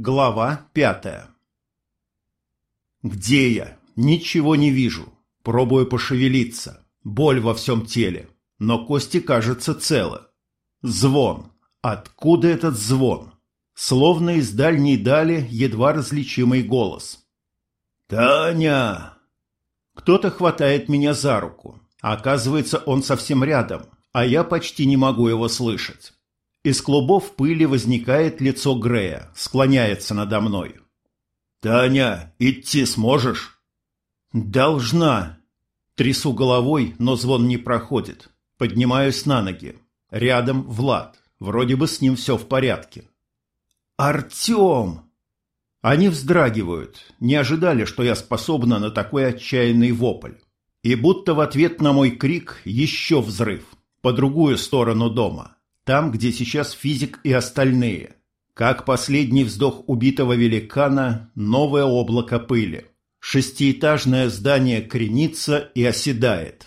Глава пятая Где я? Ничего не вижу. Пробую пошевелиться. Боль во всем теле. Но кости, кажется, целы. Звон. Откуда этот звон? Словно из дальней дали едва различимый голос. «Таня!» Кто-то хватает меня за руку. Оказывается, он совсем рядом, а я почти не могу его слышать. Из клубов пыли возникает лицо Грея, склоняется надо мной. «Таня, идти сможешь?» «Должна». Трясу головой, но звон не проходит. Поднимаюсь на ноги. Рядом Влад. Вроде бы с ним все в порядке. «Артем!» Они вздрагивают, не ожидали, что я способна на такой отчаянный вопль. И будто в ответ на мой крик еще взрыв, по другую сторону дома там, где сейчас физик и остальные. Как последний вздох убитого великана, новое облако пыли. Шестиэтажное здание кренится и оседает.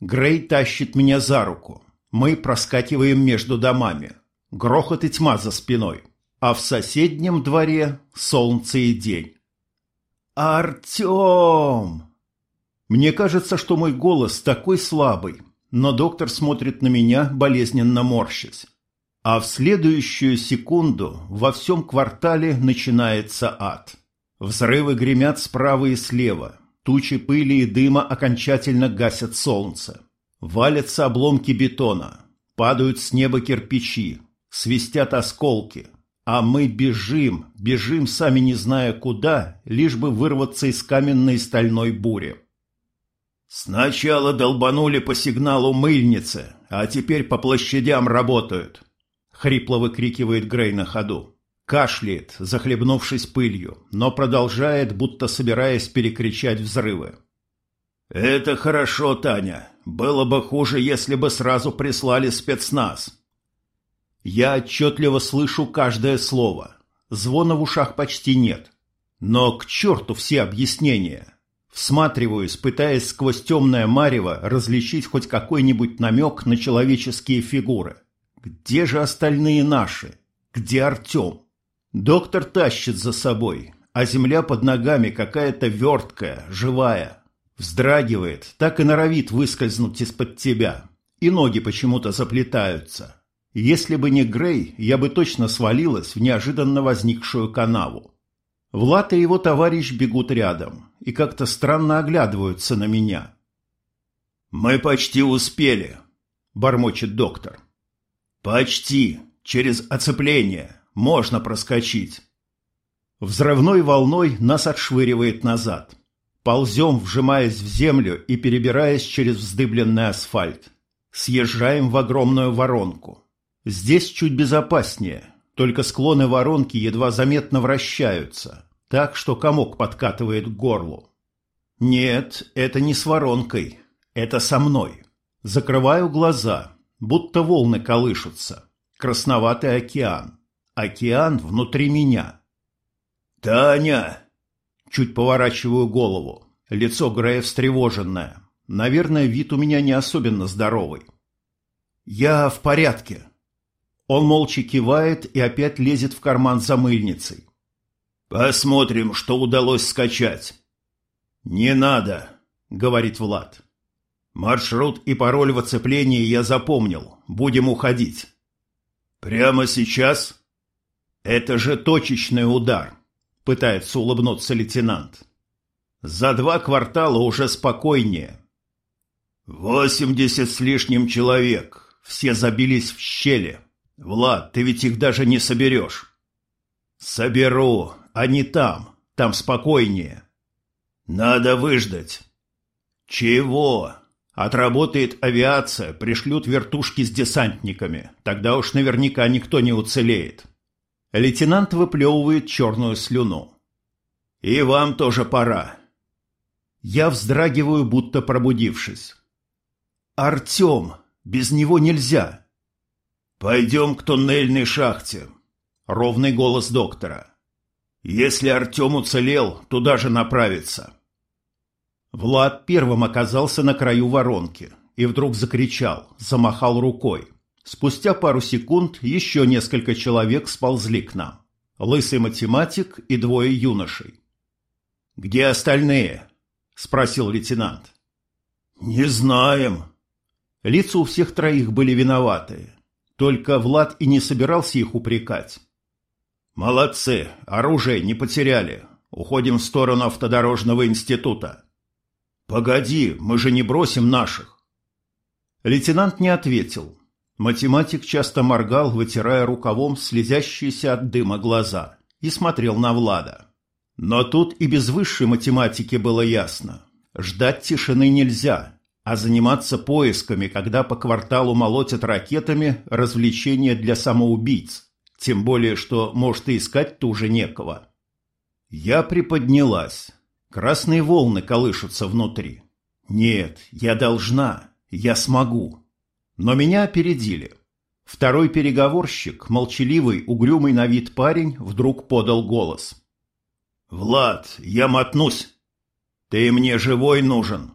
Грей тащит меня за руку. Мы проскакиваем между домами. Грохот и тьма за спиной. А в соседнем дворе солнце и день. «Артем!» Мне кажется, что мой голос такой слабый, но доктор смотрит на меня, болезненно морщась. А в следующую секунду во всем квартале начинается ад. Взрывы гремят справа и слева. Тучи пыли и дыма окончательно гасят солнце. Валятся обломки бетона. Падают с неба кирпичи. Свистят осколки. А мы бежим, бежим, сами не зная куда, лишь бы вырваться из каменной стальной бури. «Сначала долбанули по сигналу мыльницы, а теперь по площадям работают», — хрипло выкрикивает Грей на ходу. Кашляет, захлебнувшись пылью, но продолжает, будто собираясь перекричать взрывы. «Это хорошо, Таня. Было бы хуже, если бы сразу прислали спецназ». Я отчетливо слышу каждое слово. Звона в ушах почти нет. Но к черту все объяснения. Всматриваюсь, пытаясь сквозь темное марево различить хоть какой-нибудь намек на человеческие фигуры. Где же остальные наши? Где Артем? Доктор тащит за собой, а земля под ногами какая-то верткая, живая. Вздрагивает, так и норовит выскользнуть из-под тебя. И ноги почему-то заплетаются. Если бы не Грей, я бы точно свалилась в неожиданно возникшую канаву. Влад и его товарищ бегут рядом и как-то странно оглядываются на меня. «Мы почти успели», — бормочет доктор. «Почти. Через оцепление. Можно проскочить». Взрывной волной нас отшвыривает назад. Ползем, вжимаясь в землю и перебираясь через вздыбленный асфальт. Съезжаем в огромную воронку. Здесь чуть безопаснее, только склоны воронки едва заметно вращаются, так что комок подкатывает к горлу. Нет, это не с воронкой, это со мной. Закрываю глаза, будто волны колышутся. Красноватый океан. Океан внутри меня. «Таня!» Чуть поворачиваю голову. Лицо Грея встревоженное. Наверное, вид у меня не особенно здоровый. «Я в порядке». Он молча кивает и опять лезет в карман за мыльницей. Посмотрим, что удалось скачать. Не надо, говорит Влад. Маршрут и пароль в оцеплении я запомнил. Будем уходить. Прямо сейчас? Это же точечный удар, пытается улыбнуться лейтенант. За два квартала уже спокойнее. Восемьдесят с лишним человек. Все забились в щели. Влад, ты ведь их даже не соберешь. Соберу, а не там. Там спокойнее. Надо выждать. Чего? Отработает авиация, пришлют вертушки с десантниками. Тогда уж наверняка никто не уцелеет. Лейтенант выплевывает черную слюну. И вам тоже пора. Я вздрагиваю, будто пробудившись. Артем! Без него нельзя. Пойдем к туннельной шахте. Ровный голос доктора. Если Артем уцелел, туда же направиться. Влад первым оказался на краю воронки и вдруг закричал, замахал рукой. Спустя пару секунд еще несколько человек сползли к нам. Лысый математик и двое юношей. «Где остальные?» – спросил лейтенант. «Не знаем». Лица у всех троих были виноватые. Только Влад и не собирался их упрекать. «Молодцы, оружие не потеряли. Уходим в сторону автодорожного института». «Погоди, мы же не бросим наших». Лейтенант не ответил. Математик часто моргал, вытирая рукавом слезящиеся от дыма глаза, и смотрел на Влада. Но тут и без высшей математики было ясно. Ждать тишины нельзя, а заниматься поисками, когда по кварталу молотят ракетами, развлечение для самоубийц. Тем более, что, может, и искать-то уже некого. Я приподнялась. Красные волны колышутся внутри. Нет, я должна, я смогу. Но меня опередили. Второй переговорщик, молчаливый, угрюмый на вид парень, вдруг подал голос. «Влад, я мотнусь. Ты мне живой нужен.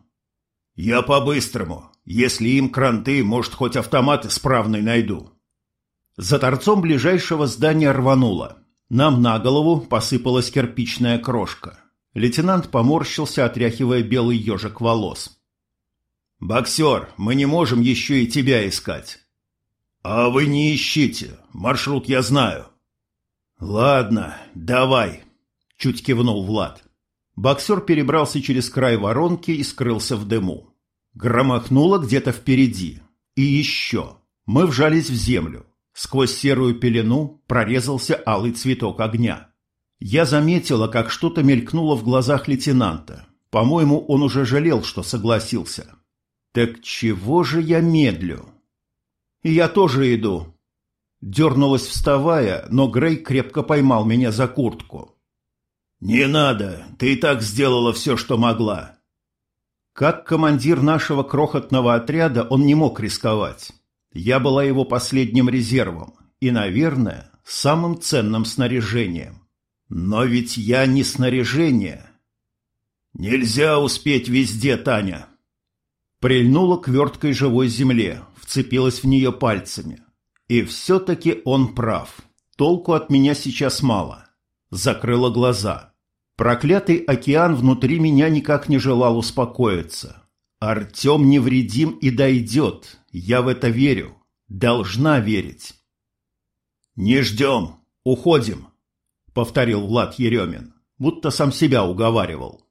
Я по-быстрому. Если им кранты, может, хоть автомат исправный найду». За торцом ближайшего здания рвануло. Нам на голову посыпалась кирпичная крошка. Лейтенант поморщился, отряхивая белый ежик волос. «Боксер, мы не можем еще и тебя искать». «А вы не ищите. Маршрут я знаю». «Ладно, давай», — чуть кивнул Влад. Боксер перебрался через край воронки и скрылся в дыму. Громохнуло где-то впереди. И еще. Мы вжались в землю. Сквозь серую пелену прорезался алый цветок огня. Я заметила, как что-то мелькнуло в глазах лейтенанта. По-моему, он уже жалел, что согласился. Так чего же я медлю? Я тоже иду. Дернулась, вставая, но Грей крепко поймал меня за куртку. «Не надо, ты и так сделала все, что могла». Как командир нашего крохотного отряда он не мог рисковать. Я была его последним резервом и, наверное, самым ценным снаряжением. Но ведь я не снаряжение. Нельзя успеть везде, Таня. Прильнула к верткой живой земле, вцепилась в нее пальцами. И все-таки он прав. Толку от меня сейчас мало. Закрыла глаза. Проклятый океан внутри меня никак не желал успокоиться. Артем невредим и дойдет, я в это верю. Должна верить. «Не ждем. Уходим», — повторил Влад Еремин, будто сам себя уговаривал.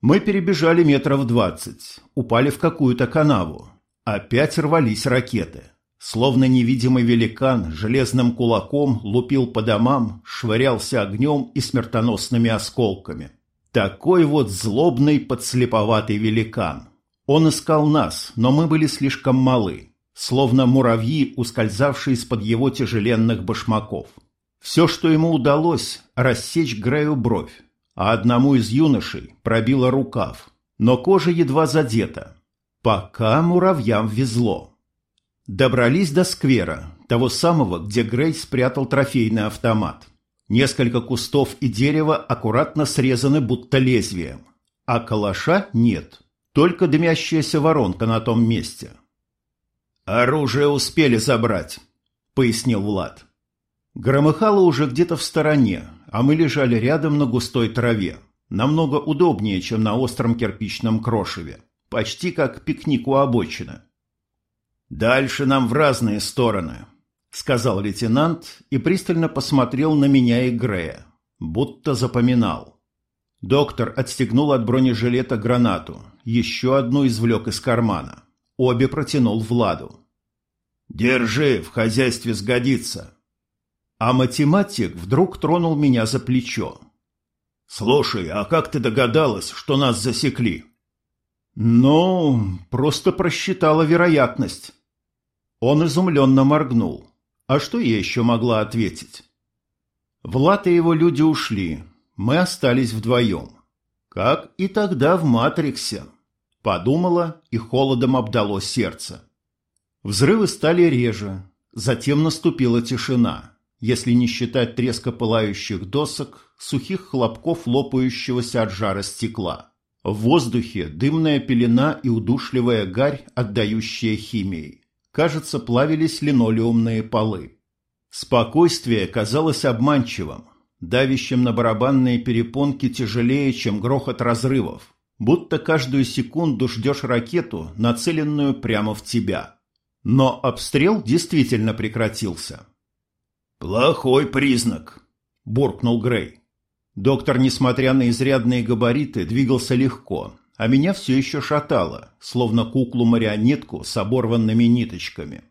Мы перебежали метров двадцать, упали в какую-то канаву. Опять рвались ракеты. Словно невидимый великан железным кулаком лупил по домам, швырялся огнем и смертоносными осколками. Такой вот злобный подслеповатый великан — он искал нас, но мы были слишком малы, словно муравьи, ускользавшие из-под его тяжеленных башмаков. Все, что ему удалось, рассечь Грею бровь, а одному из юношей пробило рукав, но кожа едва задета. Пока муравьям везло. Добрались до сквера, того самого, где Грей спрятал трофейный автомат. Несколько кустов и дерева аккуратно срезаны будто лезвием, а калаша нет. Только дымящаяся воронка на том месте. «Оружие успели забрать», — пояснил Влад. Громыхало уже где-то в стороне, а мы лежали рядом на густой траве. Намного удобнее, чем на остром кирпичном крошеве. Почти как пикник у обочины. «Дальше нам в разные стороны», — сказал лейтенант и пристально посмотрел на меня и Грея, будто запоминал. Доктор отстегнул от бронежилета гранату, еще одну извлек из кармана. Обе протянул Владу. «Держи, в хозяйстве сгодится». А математик вдруг тронул меня за плечо. «Слушай, а как ты догадалась, что нас засекли?» «Ну, просто просчитала вероятность». Он изумленно моргнул. А что я еще могла ответить? Влад и его люди ушли. Мы остались вдвоем. Как и тогда в «Матриксе». Подумала, и холодом обдало сердце. Взрывы стали реже, затем наступила тишина, если не считать треска пылающих досок, сухих хлопков лопающегося от жара стекла. В воздухе дымная пелена и удушливая гарь, отдающая химией. Кажется, плавились линолеумные полы. Спокойствие казалось обманчивым. давящим на барабанные перепонки тяжелее, чем грохот разрывов, будто каждую секунду ждешь ракету, нацеленную прямо в тебя. Но обстрел действительно прекратился. «Плохой признак», – буркнул Грей. Доктор, несмотря на изрядные габариты, двигался легко, а меня все еще шатало, словно куклу-марионетку с оборванными ниточками.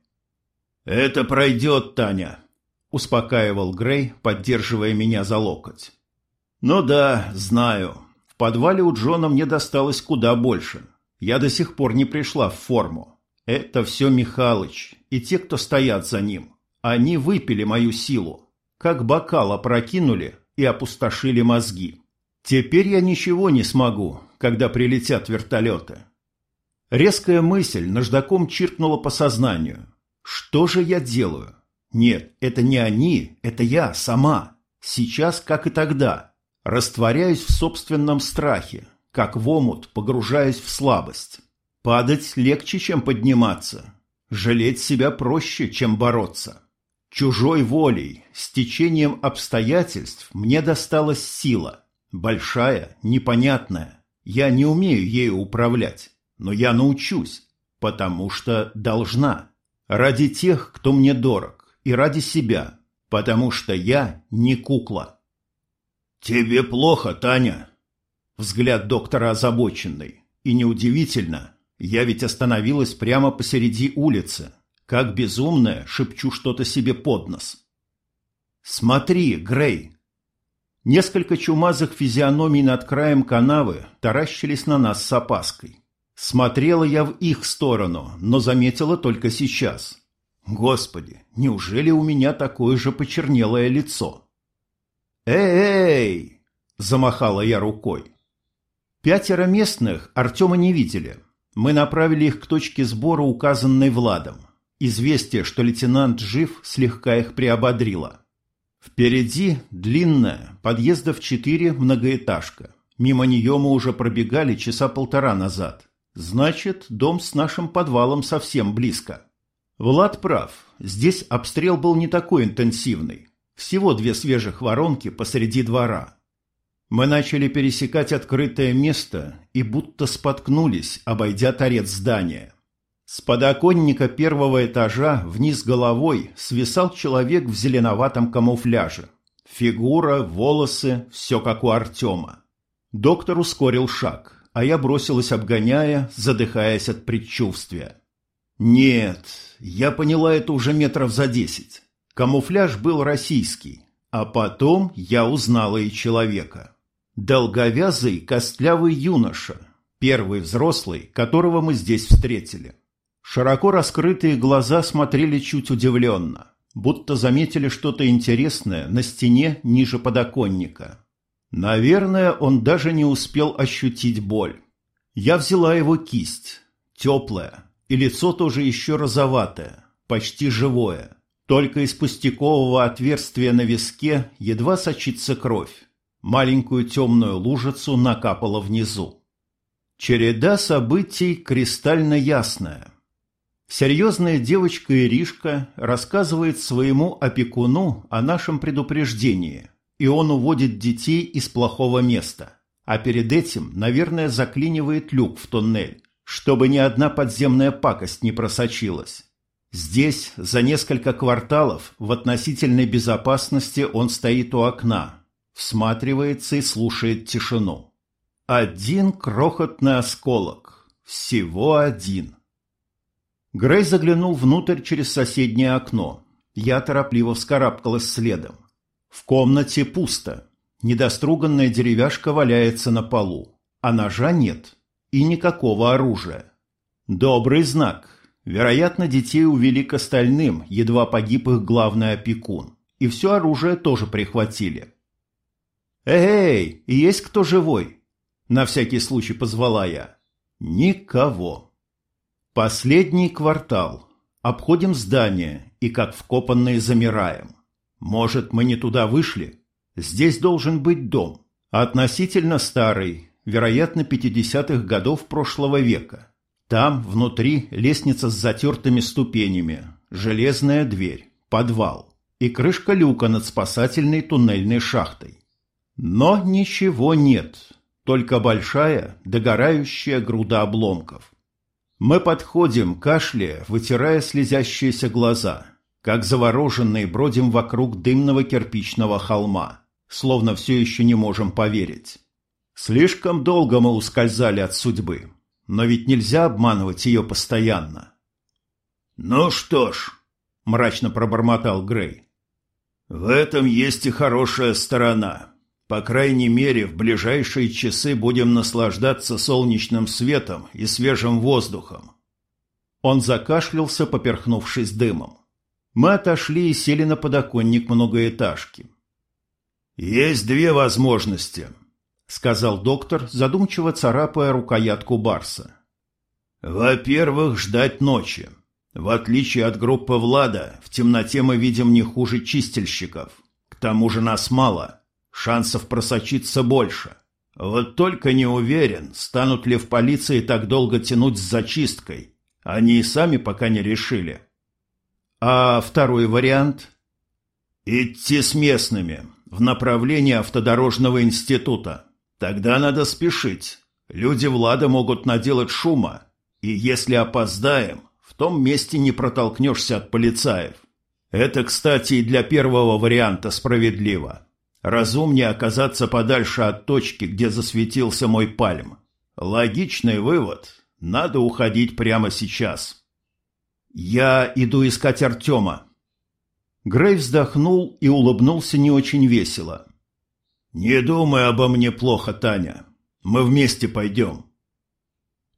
«Это пройдет, Таня», – успокаивал Грей, поддерживая меня за локоть. «Ну да, знаю. Подвале у Джона мне досталось куда больше. Я до сих пор не пришла в форму. Это все Михалыч и те, кто стоят за ним. Они выпили мою силу. Как бокал опрокинули, и опустошили мозги. Теперь я ничего не смогу, когда прилетят вертолеты. Резкая мысль наждаком чиркнула по сознанию. Что же я делаю? Нет, это не они, это я сама. Сейчас, как и тогда. Растворяюсь в собственном страхе, как в омут погружаюсь в слабость. Падать легче, чем подниматься. Жалеть себя проще, чем бороться. Чужой волей, с течением обстоятельств мне досталась сила. Большая, непонятная. Я не умею ею управлять, но я научусь, потому что должна. Ради тех, кто мне дорог, и ради себя, потому что я не кукла. «Тебе плохо, Таня?» Взгляд доктора озабоченный. И неудивительно, я ведь остановилась прямо посреди улицы, как безумная, шепчу что-то себе под нос. «Смотри, Грей!» Несколько чумазых физиономий над краем канавы таращились на нас с опаской. Смотрела я в их сторону, но заметила только сейчас. Господи, неужели у меня такое же почернелое лицо? «Эй!» – замахала я рукой. Пятеро местных Артема не видели. Мы направили их к точке сбора, указанной Владом. Известие, что лейтенант жив, слегка их приободрило. Впереди длинная, подъездов четыре, многоэтажка. Мимо нее мы уже пробегали часа полтора назад. Значит, дом с нашим подвалом совсем близко. Влад прав, здесь обстрел был не такой интенсивный. Всего две свежих воронки посреди двора. Мы начали пересекать открытое место и будто споткнулись, обойдя торец здания. С подоконника первого этажа вниз головой свисал человек в зеленоватом камуфляже. Фигура, волосы, все как у Артема. Доктор ускорил шаг, а я бросилась обгоняя, задыхаясь от предчувствия. Нет, я поняла это уже метров за десять. Камуфляж был российский, а потом я узнала и человека. Долговязый костлявый юноша, первый взрослый, которого мы здесь встретили. Широко раскрытые глаза смотрели чуть удивленно, будто заметили что-то интересное на стене ниже подоконника. Наверное, он даже не успел ощутить боль. Я взяла его кисть, теплая, и лицо тоже еще розоватое, почти живое. Только из пустякового отверстия на виске едва сочится кровь. Маленькую темную лужицу накапала внизу. Череда событий кристально ясная. Серьезная девочка Иришка рассказывает своему опекуну о нашем предупреждении, и он уводит детей из плохого места. А перед этим, наверное, заклинивает люк в туннель, чтобы ни одна подземная пакость не просочилась. Здесь, за несколько кварталов, в относительной безопасности он стоит у окна, всматривается и слушает тишину. Один крохотный осколок. Всего один. Грей заглянул внутрь через соседнее окно. Я торопливо вскарабкалась следом. В комнате пусто. Недоструганная деревяшка валяется на полу, а ножа нет и никакого оружия. Добрый знак. Вероятно, детей увели к остальным, едва погиб их главный опекун. И все оружие тоже прихватили. «Эй, есть кто живой?» На всякий случай позвала я. Никого. Последний квартал. Обходим здание и, как вкопанные, замираем. Может, мы не туда вышли? Здесь должен быть дом. Относительно старый, вероятно, 50-х годов прошлого века. Там, внутри, лестница с затертыми ступенями, железная дверь, подвал. и крышка люка над спасательной туннельной шахтой. Но ничего нет, только большая, догорающая груда обломков. Мы подходим, кашляя, вытирая слезящиеся глаза, как завороженные бродим вокруг дымного кирпичного холма, словно все еще не можем поверить. Слишком долго мы ускользали от судьбы, но ведь нельзя обманывать ее постоянно. «Ну что ж», — мрачно пробормотал Грей, — «в этом есть и хорошая сторона». По крайней мере, в ближайшие часы будем наслаждаться солнечным светом и свежим воздухом. Он закашлялся, поперхнувшись дымом. Мы отошли и сели на подоконник многоэтажки. «Есть две возможности», — сказал доктор, задумчиво царапая рукоятку Барса. «Во-первых, ждать ночи. В отличие от группы Влада, в темноте мы видим не хуже чистильщиков. К тому же нас мало» шансов просочиться больше. Вот только не уверен, станут ли в полиции так долго тянуть с зачисткой. Они и сами пока не решили. А второй вариант? Идти с местными в направлении автодорожного института. Тогда надо спешить. Люди Влада могут наделать шума. И если опоздаем, в том месте не протолкнешься от полицаев. Это, кстати, и для первого варианта справедливо. Разумнее оказаться подальше от точки, где засветился мой пальм. Логичный вывод. Надо уходить прямо сейчас. Я иду искать Артема. Грей вздохнул и улыбнулся не очень весело. «Не думай обо мне плохо, Таня. Мы вместе пойдем».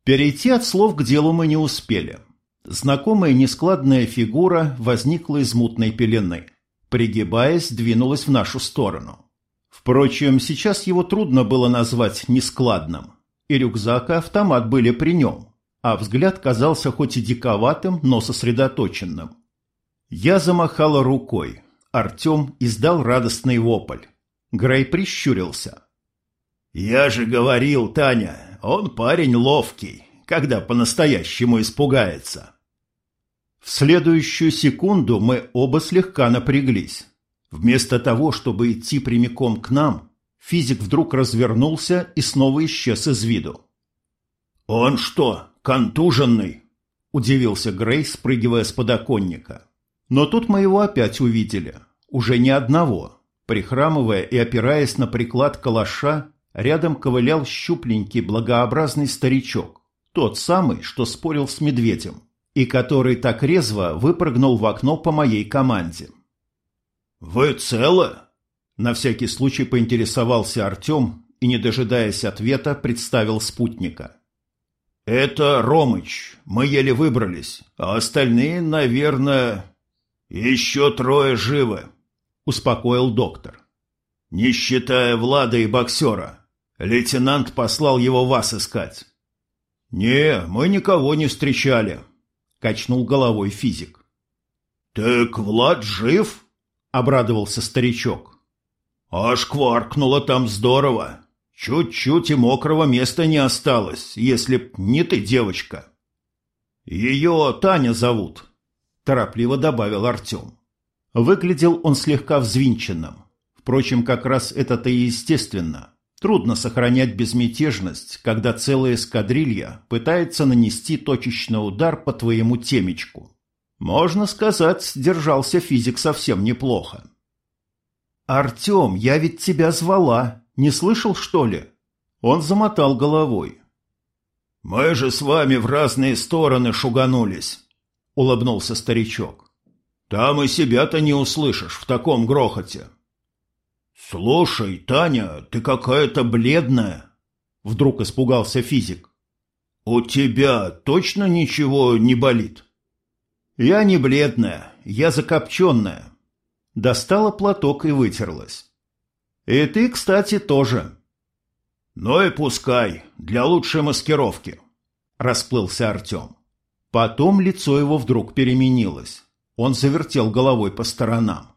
Перейти от слов к делу мы не успели. Знакомая нескладная фигура возникла из мутной пелены пригибаясь, двинулась в нашу сторону. Впрочем, сейчас его трудно было назвать нескладным. И рюкзак, и автомат были при нем, а взгляд казался хоть и диковатым, но сосредоточенным. Я замахала рукой. Артем издал радостный вопль. Грей прищурился. «Я же говорил, Таня, он парень ловкий, когда по-настоящему испугается». В следующую секунду мы оба слегка напряглись. Вместо того, чтобы идти прямиком к нам, физик вдруг развернулся и снова исчез из виду. «Он что, контуженный?» – удивился Грей, спрыгивая с подоконника. Но тут мы его опять увидели. Уже не одного. Прихрамывая и опираясь на приклад калаша, рядом ковылял щупленький благообразный старичок. Тот самый, что спорил с медведем и который так резво выпрыгнул в окно по моей команде. «Вы целы?» На всякий случай поинтересовался Артем и, не дожидаясь ответа, представил спутника. «Это Ромыч. Мы еле выбрались, а остальные, наверное, еще трое живы», — успокоил доктор. «Не считая Влада и боксера. Лейтенант послал его вас искать». «Не, мы никого не встречали», качнул головой физик. Так Влад жив? обрадовался старичок. Аж кваркнуло там здорово. Чуть-чуть и мокрого места не осталось, если б не ты, девочка. Ее Таня зовут, торопливо добавил Артем. Выглядел он слегка взвинченным. Впрочем, как раз это-то и естественно. Трудно сохранять безмятежность, когда целая эскадрилья пытается нанести точечный удар по твоему темечку. Можно сказать, держался физик совсем неплохо. «Артем, я ведь тебя звала. Не слышал, что ли?» Он замотал головой. «Мы же с вами в разные стороны шуганулись», — улыбнулся старичок. «Там и себя-то не услышишь в таком грохоте». «Слушай, Таня, ты какая-то бледная!» Вдруг испугался физик. «У тебя точно ничего не болит?» «Я не бледная, я закопченная». Достала платок и вытерлась. «И ты, кстати, тоже». «Ну и пускай, для лучшей маскировки», — расплылся Артем. Потом лицо его вдруг переменилось. Он завертел головой по сторонам.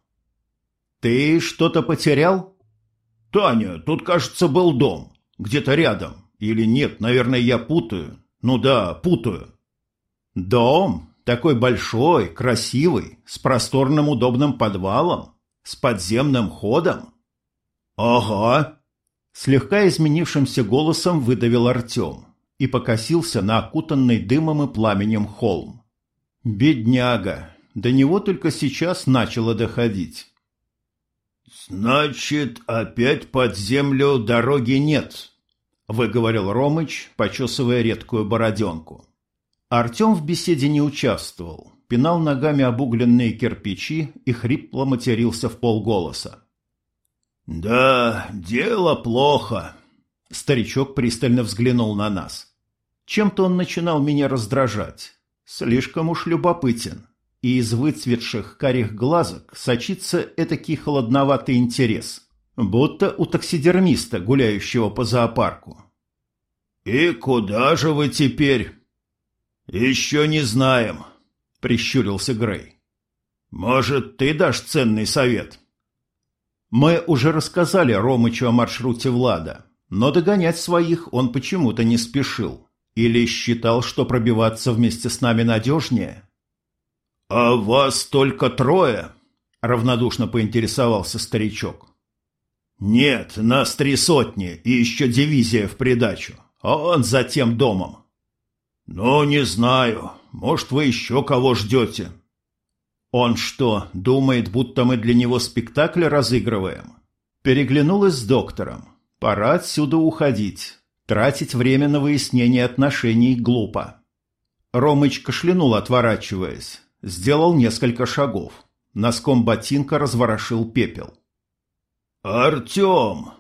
«Ты что-то потерял?» «Таня, тут, кажется, был дом. Где-то рядом. Или нет, наверное, я путаю. Ну да, путаю». «Дом? Такой большой, красивый, с просторным удобным подвалом, с подземным ходом. Ага, слегка изменившимся голосом выдавил Артем и покосился на окутанный дымом и пламенем холм. Бедняга, до него только сейчас начало доходить. «Значит, опять под землю дороги нет», — выговорил Ромыч, почесывая редкую бороденку. Артем в беседе не участвовал, пинал ногами обугленные кирпичи и хрипло матерился в полголоса. «Да, дело плохо», — старичок пристально взглянул на нас. Чем-то он начинал меня раздражать. Слишком уж любопытен. И из выцветших карих глазок сочится этакий холодноватый интерес, будто у таксидермиста, гуляющего по зоопарку. «И куда же вы теперь?» «Еще не знаем», — прищурился Грей. «Может, ты дашь ценный совет?» Мы уже рассказали Ромычу о маршруте Влада, но догонять своих он почему-то не спешил. Или считал, что пробиваться вместе с нами надежнее? «А вас только трое?» — равнодушно поинтересовался старичок. «Нет, нас три сотни и еще дивизия в придачу. А он за тем домом. «Ну, не знаю. Может, вы еще кого ждете?» «Он что, думает, будто мы для него спектакль разыгрываем?» Переглянулась с доктором. «Пора отсюда уходить. Тратить время на выяснение отношений глупо». Ромыч кашлянул, отворачиваясь. Сделал несколько шагов. Носком ботинка разворошил пепел. «Артем!»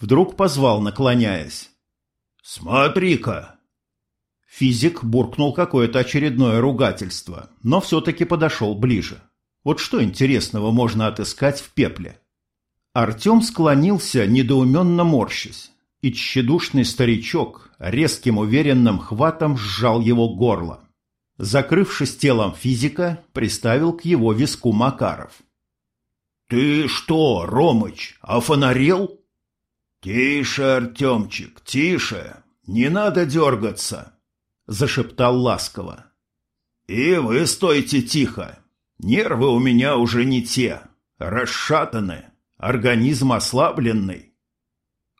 Вдруг позвал, наклоняясь. «Смотри-ка, Физик буркнул какое-то очередное ругательство, но все-таки подошел ближе. Вот что интересного можно отыскать в пепле? Артем склонился, недоуменно морщась, и тщедушный старичок резким уверенным хватом сжал его горло. Закрывшись телом физика, приставил к его виску Макаров. «Ты что, Ромыч, офонарел?» «Тише, Артемчик, тише, не надо дергаться!» — зашептал ласково. «И вы стойте тихо. Нервы у меня уже не те, расшатаны, организм ослабленный».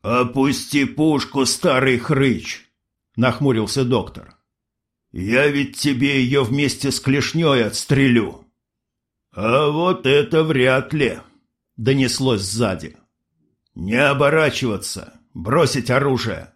«Опусти пушку, старый хрыч!» — нахмурился доктор. «Я ведь тебе ее вместе с клешней отстрелю». «А вот это вряд ли!» — донеслось сзади. «Не оборачиваться, бросить оружие!»